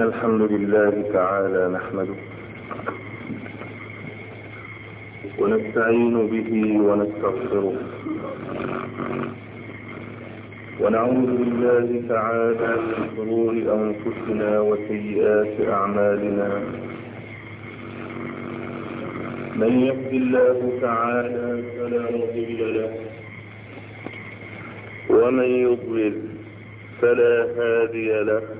الحمد لله تعالى نحمده ونستعين به ونستغفره ونعوذ بالله تعالى من شرور أنفسنا وسيئات أعمالنا. من يهد الله تعالى فلا مضل له ومن يضلل فلا هادي له.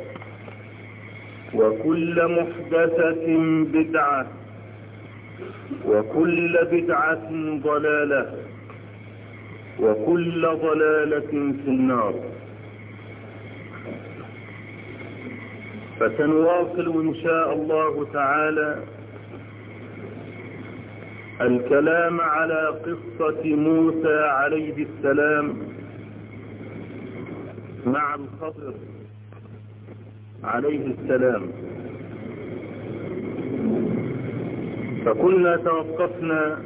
وكل محدثة بدعة وكل بدعة ضلالة وكل ضلالة في النار. فسنواصل إن شاء الله تعالى الكلام على قصة موسى عليه السلام مع الخضر. عليه السلام. فكنا توقفنا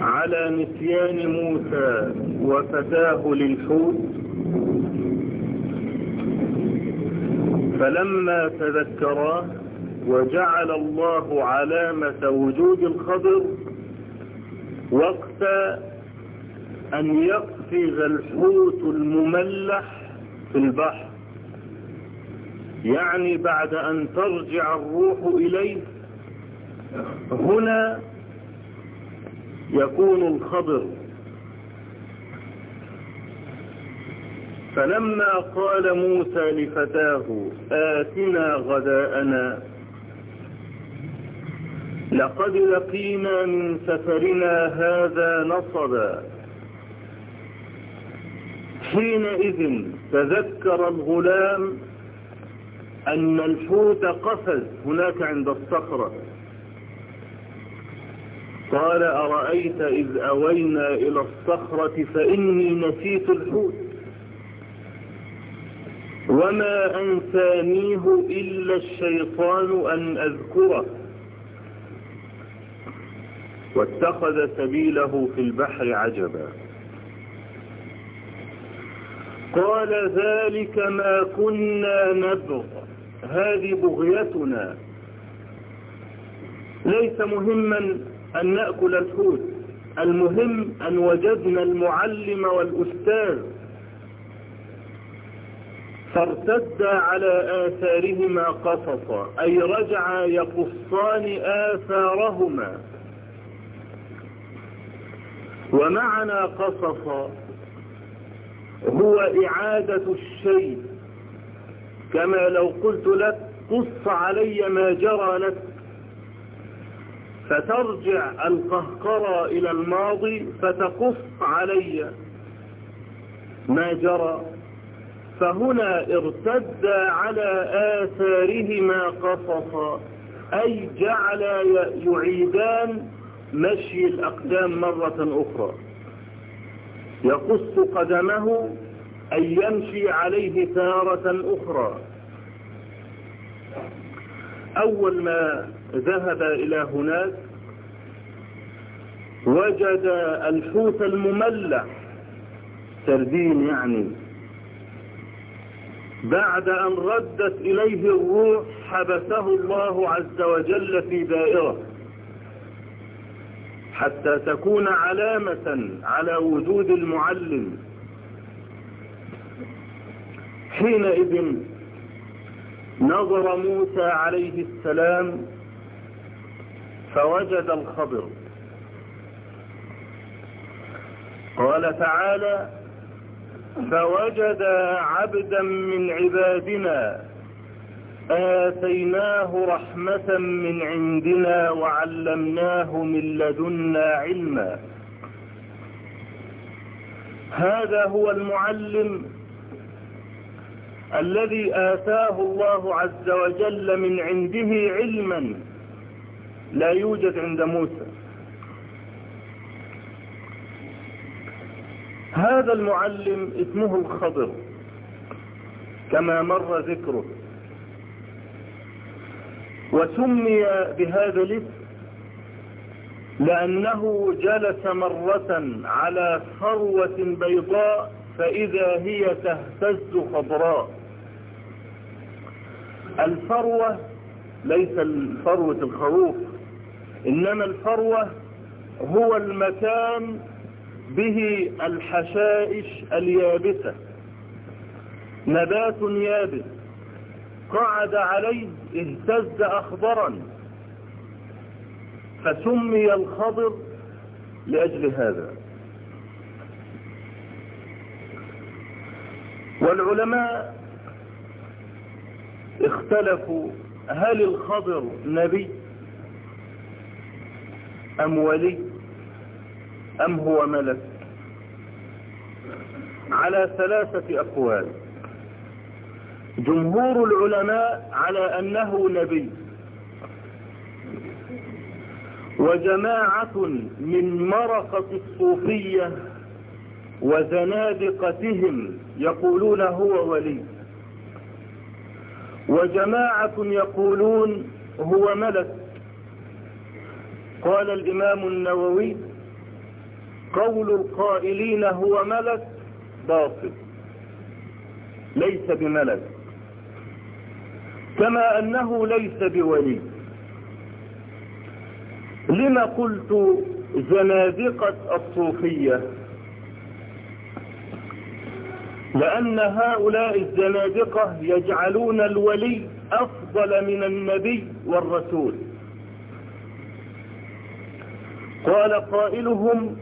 على نسيان موسى وفتاه للحوت. فلما تذكراه وجعل الله علامة وجود الخضر وقت أن يقفز الحوت المملح في البحر. يعني بعد أن ترجع الروح إليه هنا يكون الخضر فلما قال موسى لفتاه آتنا غداءنا لقد لقينا من سفرنا هذا نصبا. حينئذ تذكر الغلام أن الحوت قفز هناك عند الصخرة. قال أرأيت إذ أوينا إلى الصخرة فإني نسيت الحوت. وما أنسانيه إلا الشيطان أن أذكره. واتخذ سبيله في البحر عجبا. قال ذلك ما كنا نبغ. هذه بغيتنا. ليس مهما أن نأكل الحوت. المهم أن وجدنا المعلم والأستاذ. فارتدا على آثارهما قصصا. أي رجعا يقصان آثارهما. ومعنى قصصا هو إعادة الشيء. كما لو قلت لك قص علي ما جرى لك. فترجع القهقرى إلى الماضي فتقص علي ما جرى. فهنا ارتد على آثارهما قصصا. أي جعل يعيدان مشي الأقدام مرة أخرى. يقص قدمه أي يمشي عليه تارة أخرى. أول ما ذهب إلى هناك وجد الحوت المملح سردين يعني. بعد أن ردت إليه الروح حبسه الله عز وجل في دائرة. حتى تكون علامة على وجود المعلم. حينئذ نظر موسى عليه السلام فوجد الخضر قال تعالى فوجد عبدا من عبادنا آتيناه رحمة من عندنا وعلمناه من لدنا علما. هذا هو المعلم الذي آتاه الله عز وجل من عنده علما. لا يوجد عند موسى. هذا المعلم اسمه الخضر كما مر ذكره. وسمي بهذا الاسم لأنه جلس مرة على ثروة بيضاء فإذا هي تهتز خضراء. الفروة ليس الفروة الخروف إنما الفروة هو المكان به الحشائش اليابسة. نبات يابس قعد عليه اهتز أخضرا فسمي الخضر لأجل هذا. والعلماء اختلفوا هل الخضر نبي أم ولي أم هو ملك. على ثلاثة أقوال. جمهور العلماء على أنه نبي. وجماعة من مرقة الصوفية وزنادقتهم يقولون هو ولي. وجماعة يقولون هو ملك. قال الإمام النووي قول القائلين هو ملك باطل ليس بملك. كما أنه ليس بولي. لما قلت زنادقة الصوفية؟ لأن هؤلاء الزنادقة يجعلون الولي أفضل من النبي والرسول. قال قائلهم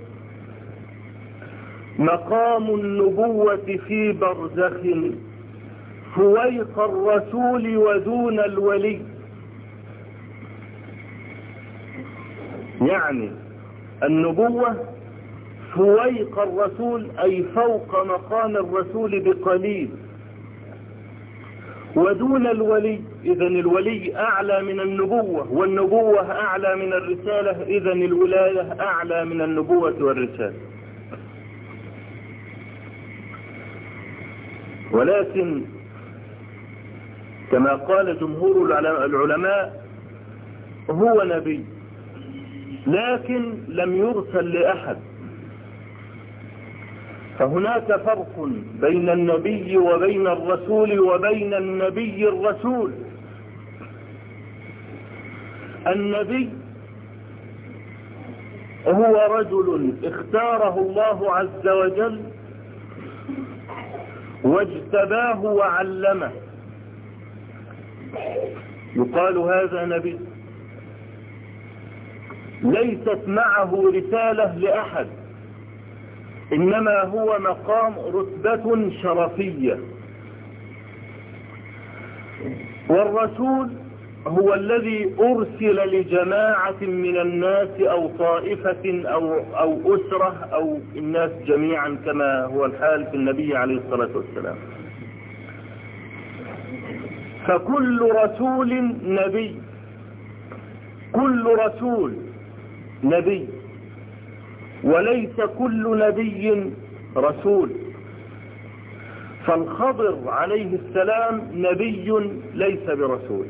مقام النبوة في برزخ فويق الرسول ودون الولي. يعني النبوة فويق الرسول أي فوق مقام الرسول بقليل. ودون الولي إذا الولي أعلى من النبوة والنبوة أعلى من الرسالة إذا الولاية أعلى من النبوة والرسالة. ولكن كما قال جمهور العلماء هو نبي لكن لم يرسل لأحد. فهناك فرق بين النبي وبين الرسول وبين النبي الرسول. النبي هو رجل اختاره الله عز وجل واجتباه وعلمه. يقال هذا نبي. ليست معه رسالة لأحد إنما هو مقام رتبة شرفية. والرسول هو الذي أرسل لجماعة من الناس أو طائفة أو, أو أسرة أو الناس جميعا كما هو الحال في النبي عليه الصلاة والسلام. فكل رسول نبي. كل رسول نبي. وليس كل نبي رسول. فالخضر عليه السلام نبي ليس برسول.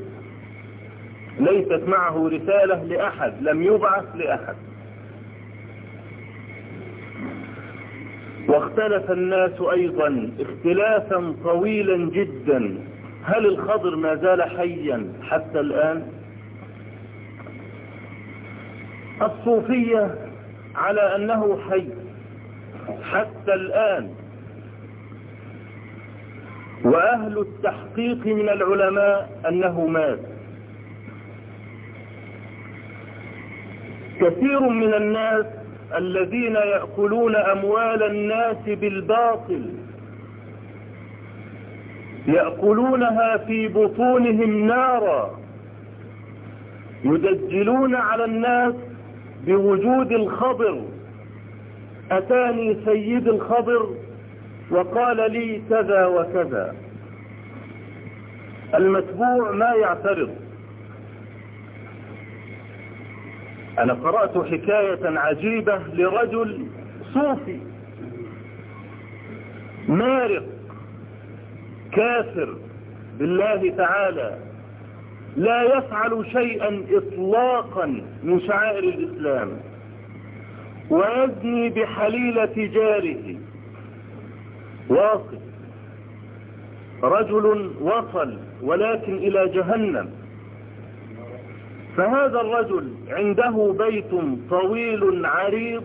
ليست معه رسالة لأحد لم يبعث لأحد. واختلف الناس أيضا اختلافا طويلا جدا. هل الخضر ما زال حيا حتى الآن؟ الصوفية على أنه حي حتى الآن. وأهل التحقيق من العلماء أنه مات. كثير من الناس الذين يأكلون أموال الناس بالباطل يأكلونها في بطونهم نارا يدجلون على الناس بوجود الخضر. أتاني سيد الخضر وقال لي كذا وكذا. المتبوع ما يعترض. أنا قرأت حكاية عجيبة لرجل صوفي مارق. كافر بالله تعالى لا يفعل شيئا إطلاقا من شعائر الإسلام ويزني بحليلة جاره واصل رجل وصل ولكن إلى جهنم. فهذا الرجل عنده بيت طويل عريض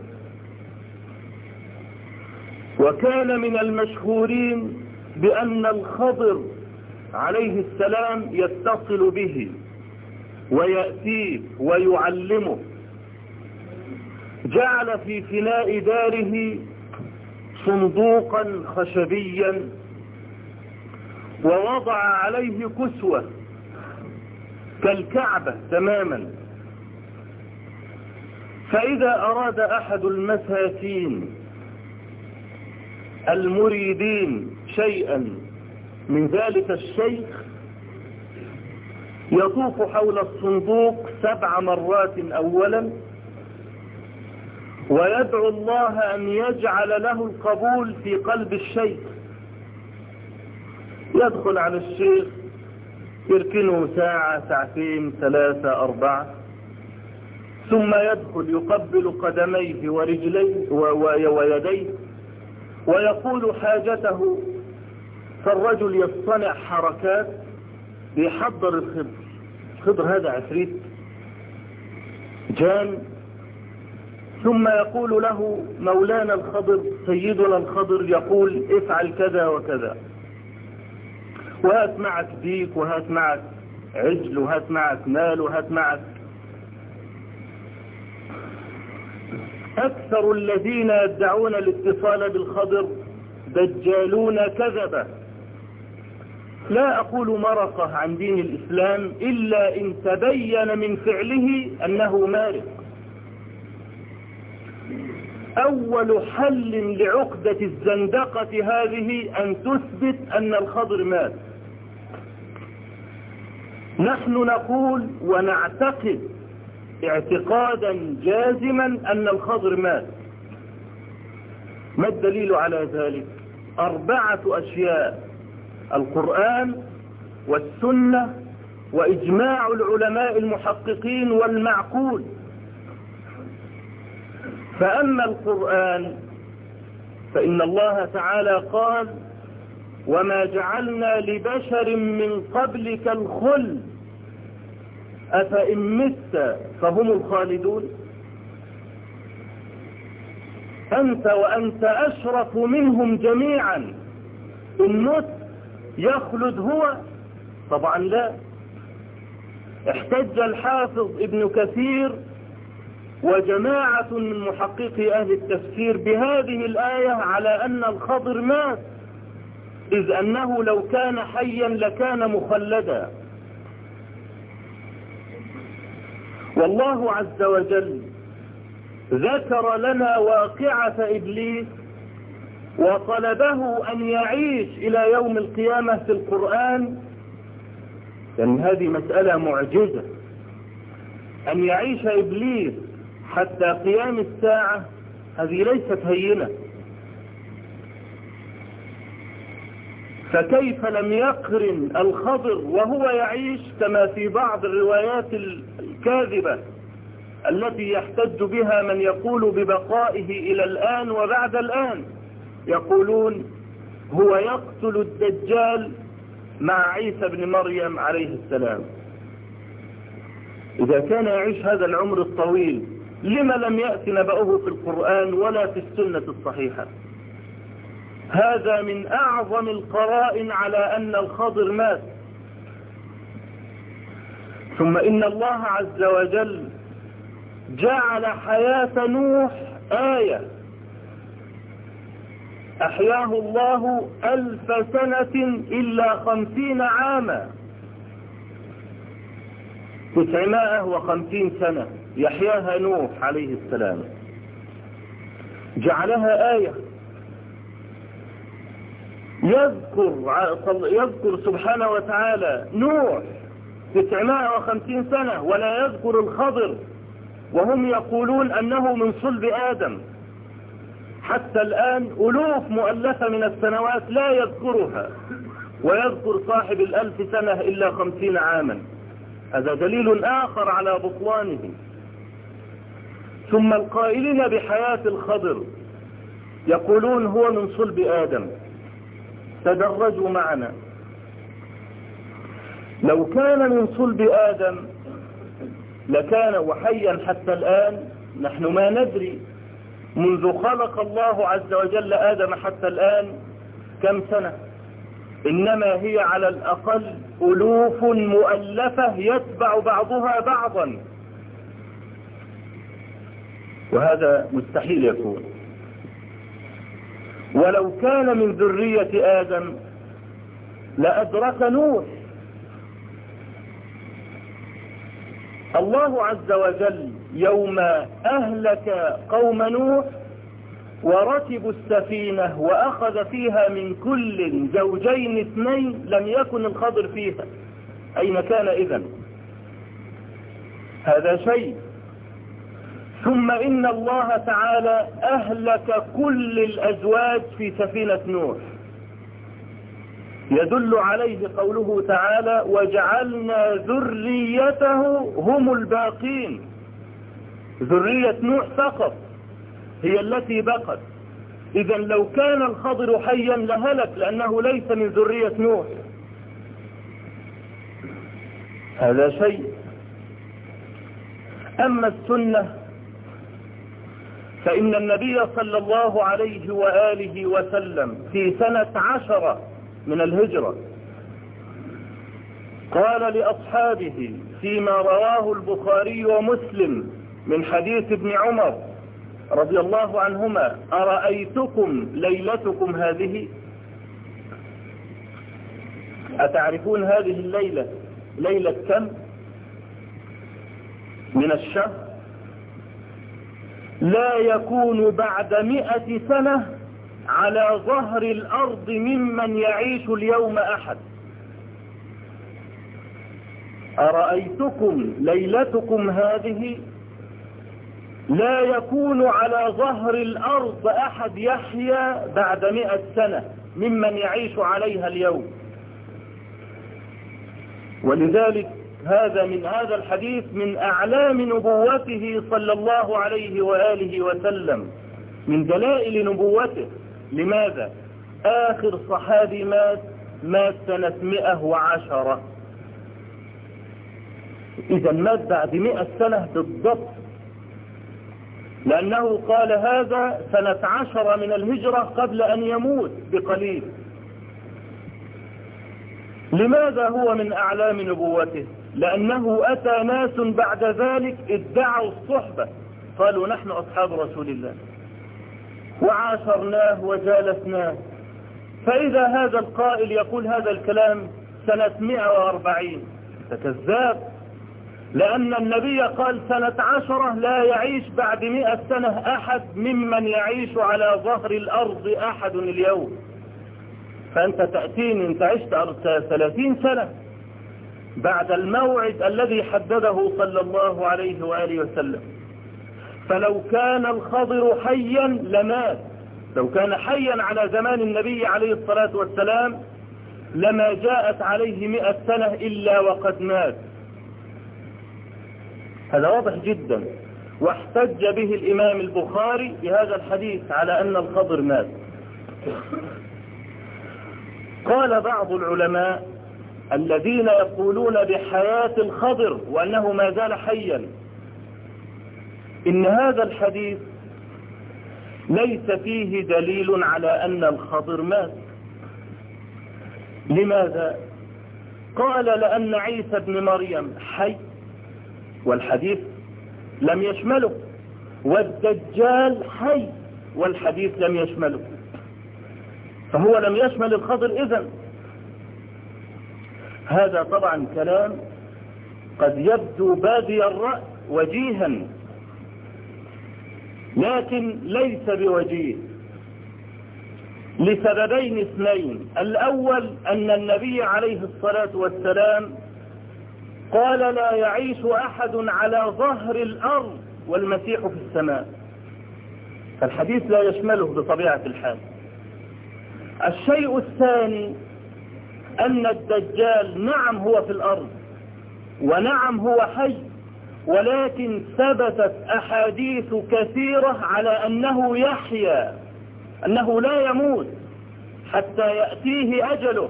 وكان من المشهورين بأن الخضر عليه السلام يتصل به ويأتيه ويعلمه. جعل في فناء داره صندوقا خشبيا ووضع عليه كسوة كالكعبة تماما. فإذا أراد أحد المساكين المريدين شيئا. من ذلك الشيخ يطوف حول الصندوق سبع مرات أولا ويدعو الله أن يجعل له القبول في قلب الشيخ. يدخل على الشيخ يركنه ساعة ساعتين ثلاثة أربعة ثم يدخل يقبل قدميه ورجليه ويديه ويقول حاجته فالرجل يصطنع حركات بيحضر الخضر. الخضر هذا عفريت جان. ثم يقول له مولانا الخضر سيدنا الخضر يقول افعل كذا وكذا. وهات معك ديك وهات معك عجل وهات معك مال وهات معك. أكثر الذين يدعون الاتصال بالخضر دجالون كذبة. لا أقول مرقة عن دين الإسلام إلا إن تبين من فعله أنه مارق. أول حل لعقدة الزندقة هذه أن تثبت أن الخضر مات. نحن نقول ونعتقد اعتقادا جازما أن الخضر مات. ما الدليل على ذلك؟ أربعة أشياء. القرآن والسنة وإجماع العلماء المحققين والمعقول. فأما القرآن فإن الله تعالى قال وما جعلنا لبشر من قبلك الخلد أفإن مت فهم الخالدون. أنت وأنت أشرف منهم جميعا. إن مت يخلد هو. طبعا لا. احتج الحافظ ابن كثير وجماعة من محققي أهل التفسير بهذه الآية على أن الخضر مات إذ أنه لو كان حيا لكان مخلدا. والله عز وجل ذكر لنا واقعة إبليس وطلبه أن يعيش إلى يوم القيامة في القرآن يعني هذه مسألة معجزة. أن يعيش إبليس حتى قيام الساعة هذه ليست هينة. فكيف لم يقرن الخضر وهو يعيش كما في بعض الروايات الكاذبة التي يحتج بها من يقول ببقائه إلى الآن وبعد الآن؟ يقولون هو يقتل الدجال مع عيسى بن مريم عليه السلام. إذا كان يعيش هذا العمر الطويل لما لم يأتي نبأه في القرآن ولا في السنة الصحيحة. هذا من أعظم القرائن على أن الخضر مات. ثم إن الله عز وجل جعل حياة نوح آية. أحياه الله ألف سنة إلا خمسين عاما. تسعمائة وخمسين سنة. يحياها نوح عليه السلام. جعلها آية. يذكر يذكر سبحانه وتعالى نوح تسعمائة وخمسين سنة ولا يذكر الخضر. وهم يقولون أنه من صلب آدم. حتى الآن ألوف مؤلفة من السنوات لا يذكرها ويذكر صاحب الألف سنة إلا خمسين عاما. هذا دليل آخر على بطلانه. ثم القائلين بحياة الخضر يقولون هو من صلب آدم. تدرجوا معنا. لو كان من صلب آدم لكان وحيا حتى الآن نحن ما ندري. منذ خلق الله عز وجل آدم حتى الآن كم سنة؟ إنما هي على الأقل ألوف مؤلفة يتبع بعضها بعضا. وهذا مستحيل يكون. ولو كان من ذرية آدم لأدرك نوح. الله عز وجل يوم أهلك قوم نوح وركبوا السفينة وأخذ فيها من كل زوجين اثنين لم يكن الخضر فيها. أين كان إذن؟ هذا شيء. ثم إن الله تعالى أهلك كل الأزواج في سفينة نوح. يدل عليه قوله تعالى وجعلنا ذريته هم الباقين ذرية نوح فقط هي التي بقت. إذا لو كان الخضر حيا لهلك لأنه ليس من ذرية نوح. هذا شيء. أما السنة فإن النبي صلى الله عليه وآله وسلم في سنة عشرة من الهجرة قال لأصحابه فيما رواه البخاري ومسلم من حديث ابن عمر رضي الله عنهما أرأيتكم ليلتكم هذه؟ أتعرفون هذه الليلة؟ ليلة كم؟ من الشهر؟ لا يكون بعد مئة سنة على ظهر الأرض ممن يعيش اليوم أحد. أرأيتكم ليلتكم هذه؟ لا يكون على ظهر الأرض أحد يحيا بعد مئة سنة ممن يعيش عليها اليوم. ولذلك هذا من هذا الحديث من أعلام نبوته صلى الله عليه وآله وسلم من دلائل نبوته. لماذا؟ آخر صحابي مات مات سنة مئة وعشرة. إذا مات بعد مئة سنة بالضبط. لأنه قال هذا سنة عشرة من الهجرة قبل أن يموت بقليل. لماذا هو من أعلام نبوته؟ لأنه أتى ناس بعد ذلك ادعوا الصحبة. قالوا نحن أصحاب رسول الله. وعاشرناه وجالسناه. فإذا هذا القائل يقول هذا الكلام سنة 140 فكذاب لأن النبي قال سنة عشرة لا يعيش بعد مئة سنة أحد ممن يعيش على ظهر الأرض أحد اليوم. فأنت تأتيني أنت عشت ثلاثين سنة. بعد الموعد الذي حدده صلى الله عليه وآله وسلم. فلو كان الخضر حيا لمات. لو كان حيا على زمان النبي عليه الصلاة والسلام لما جاءت عليه مئة سنة إلا وقد مات. هذا واضح جدا. واحتج به الإمام البخاري بهذا الحديث على أن الخضر مات. قال بعض العلماء الذين يقولون بحياة الخضر وأنه ما زال حيا. إن هذا الحديث ليس فيه دليل على أن الخضر مات. لماذا؟ قال لأن عيسى ابن مريم حي والحديث لم يشمله. والدجال حي والحديث لم يشمله. فهو لم يشمل الخضر إذن. هذا طبعا كلام قد يبدو بادي الرأي وجيها. لكن ليس بوجيه. لسببين اثنين. الأول أن النبي عليه الصلاة والسلام قال لا يعيش أحد على ظهر الأرض والمسيح في السماء. فالحديث لا يشمله بطبيعة الحال. الشيء الثاني أن الدجال نعم هو في الأرض ونعم هو حي ولكن ثبتت أحاديث كثيرة على أنه يحيا أنه لا يموت حتى يأتيه أجله.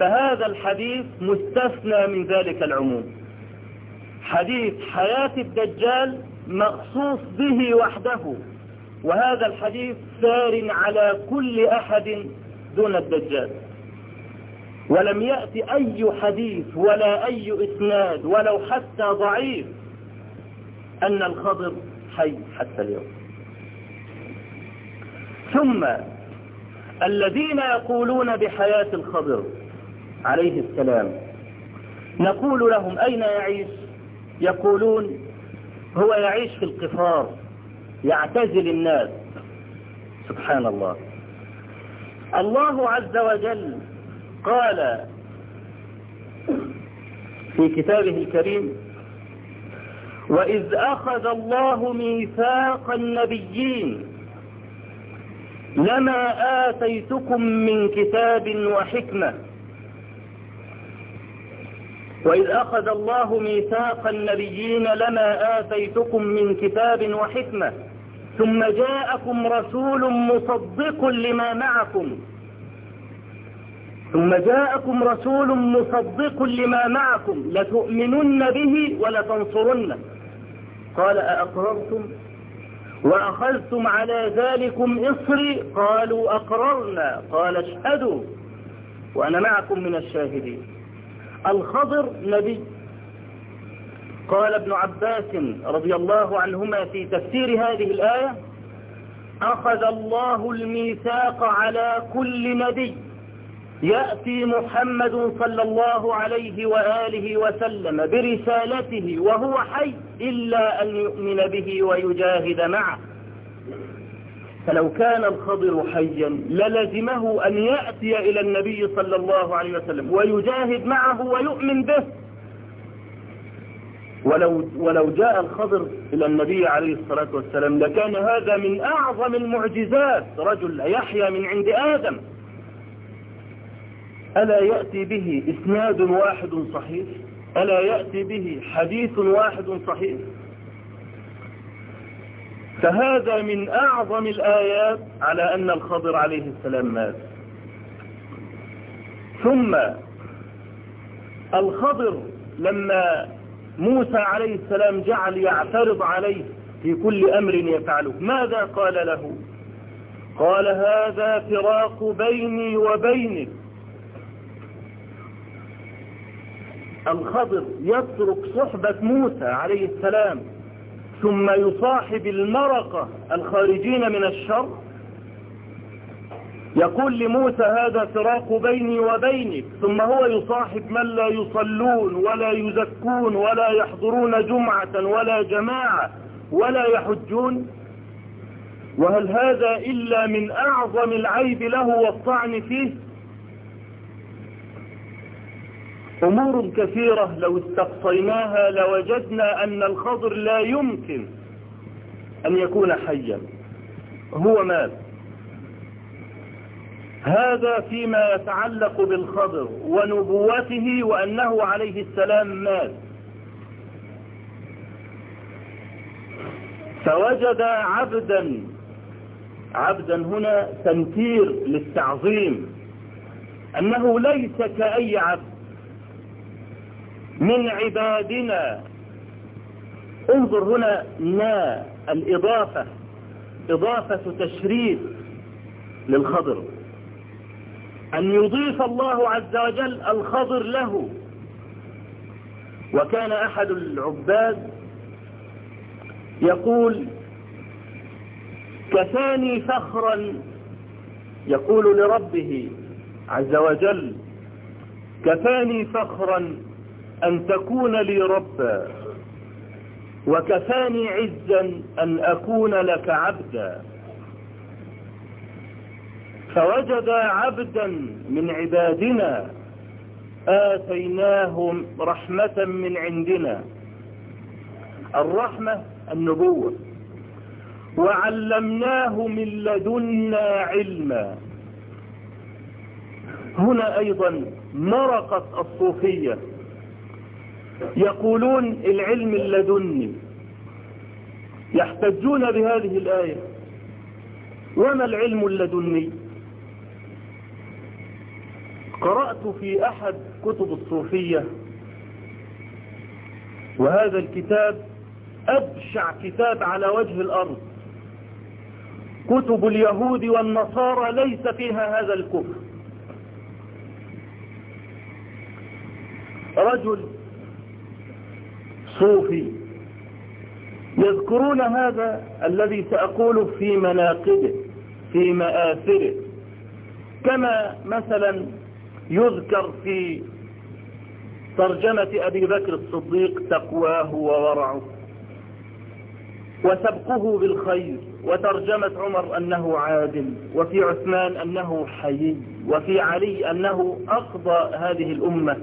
فهذا الحديث مستثنى من ذلك العموم. حديث حياة الدجال مخصوص به وحده وهذا الحديث سار على كل أحد دون الدجال. ولم يأتي أي حديث ولا أي إسناد ولو حتى ضعيف أن الخضر حي حتى اليوم. ثم الذين يقولون بحياة الخضر عليه السلام. نقول لهم أين يعيش؟ يقولون هو يعيش في القفار يعتزل الناس. سبحان الله. الله عز وجل قال في كتابه الكريم وإذ أخذ الله ميثاق النبيين لما آتيتكم من كتاب وحكمة وإذ أخذ الله ميثاق النبيين لما آتيتكم من كتاب وحكمة ثم جاءكم رسول مصدق لما معكم ثم جاءكم رسول مصدق لما معكم لتؤمنن به ولتنصرنه قال أأقررتم وأخذتم على ذلكم إصري قالوا أقررنا قال اشهدوا وأنا معكم من الشاهدين الخضر نبي. قال ابن عباس رضي الله عنهما في تفسير هذه الآية أخذ الله الميثاق على كل نبي. يأتي محمد صلى الله عليه وآله وسلم برسالته وهو حي إلا أن يؤمن به ويجاهد معه. فلو كان الخضر حيا للزمه أن يأتي إلى النبي صلى الله عليه وسلم ويجاهد معه ويؤمن به. ولو, ولو جاء الخضر إلى النبي عليه الصلاة والسلام لكان هذا من أعظم المعجزات. رجل يحيى من عند آدم. ألا يأتي به إسناد واحد صحيح؟ ألا يأتي به حديث واحد صحيح؟ فهذا من أعظم الآيات على أن الخضر عليه السلام مات. ثم الخضر لما موسى عليه السلام جعل يعترض عليه في كل أمر يفعله ماذا قال له؟ قال هذا فراق بيني وبينك. الخضر يترك صحبة موسى عليه السلام ثم يصاحب المرقة الخارجين من الشر. يقول لموسى هذا فراق بيني وبينك. ثم هو يصاحب من لا يصلون ولا يزكون ولا يحضرون جمعة ولا جماعة ولا يحجون. وهل هذا إلا من أعظم العيب له والطعن فيه؟ أمور كثيرة لو استقصيناها لوجدنا أن الخضر لا يمكن أن يكون حيا. هو مات هذا فيما يتعلق بالخضر ونبوته وأنه عليه السلام مات فوجد عبدا عبدا هنا تنكير للتعظيم أنه ليس كأي عبد. من عبادنا. انظر هنا نا الإضافة. إضافة تشريف للخضر. أن يضيف الله عز وجل الخضر له. وكان أحد العباد يقول كفاني فخرا. يقول لربه عز وجل كفاني فخرا. أن تكون لي ربا وكفاني عزا أن أكون لك عبدا. فوجد عبدا من عبادنا آتيناهم رحمة من عندنا. الرحمة النبوة. وعلمناه من لدنا علما. هنا أيضا مرقت الصوفية. يقولون العلم اللدني يحتجون بهذه الآية. وما العلم اللدني قرأت في أحد كتب الصوفية وهذا الكتاب أبشع كتاب على وجه الأرض. كتب اليهود والنصارى ليس فيها هذا الكفر. رجل صوفي يذكرون هذا الذي سأقوله في مناقبه في مآثره. كما مثلا يذكر في ترجمة أبي بكر الصديق تقواه وورعه وسبقه بالخير وترجمة عمر أنه عادل وفي عثمان أنه حيي وفي علي أنه أقضى هذه الأمة.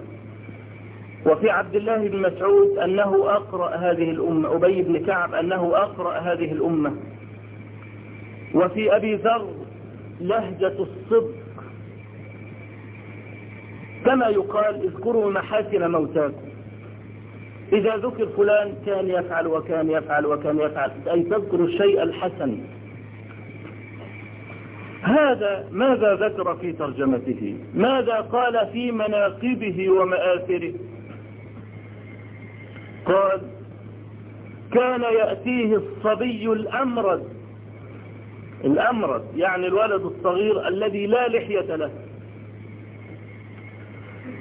وفي عبد الله بن مسعود أنه أقرأ هذه الأمة أبي بن كعب أنه أقرأ هذه الأمة. وفي أبي ذر لهجة الصدق. كما يقال اذكروا محاسن موتاكم. إذا ذكر فلان كان يفعل وكان يفعل وكان يفعل أي تذكر الشيء الحسن. هذا ماذا ذكر في ترجمته؟ ماذا قال في مناقبه ومآثره؟ قال كان يأتيه الصبي الأمرد الأمرد يعني الولد الصغير الذي لا لحية له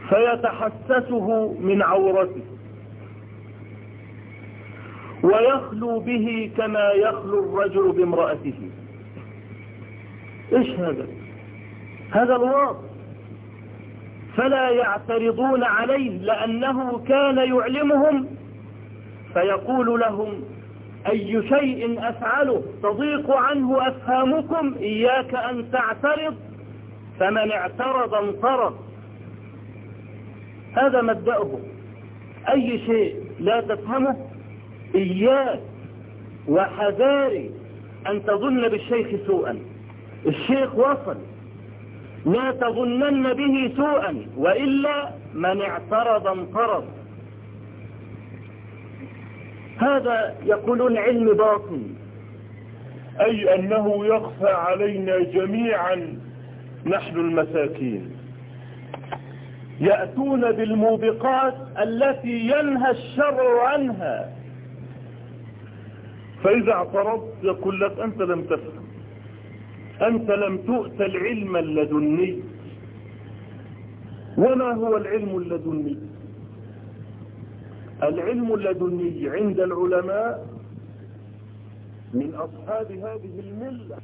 فيتحسسه من عورته ويخلو به كما يخلو الرجل بامرأته. إيش هذا؟ هذا الواضح. فلا يعترضون عليه لأنه كان يعلمهم فيقول لهم أي شيء أفعله؟ تضيق عنه أفهامكم إياك أن تعترض فمن اعترض انطرد هذا مبدأه. أي شيء لا تفهمه؟ إياك وحذاري أن تظن بالشيخ سوءا. الشيخ وصل لا تظنن به سوءا وإلا من اعترض انطرد هذا يقولون علم باطن. أي أنه يخفى علينا جميعا نحن المساكين. يأتون بالموبقات التي ينهى الشر عنها. فإذا اعترضت يقول لك أنت لم تفهم. أنت لم تؤت العلم اللدني. وما هو العلم اللدني؟ العلم اللدني عند العلماء من أصحاب هذه الملة.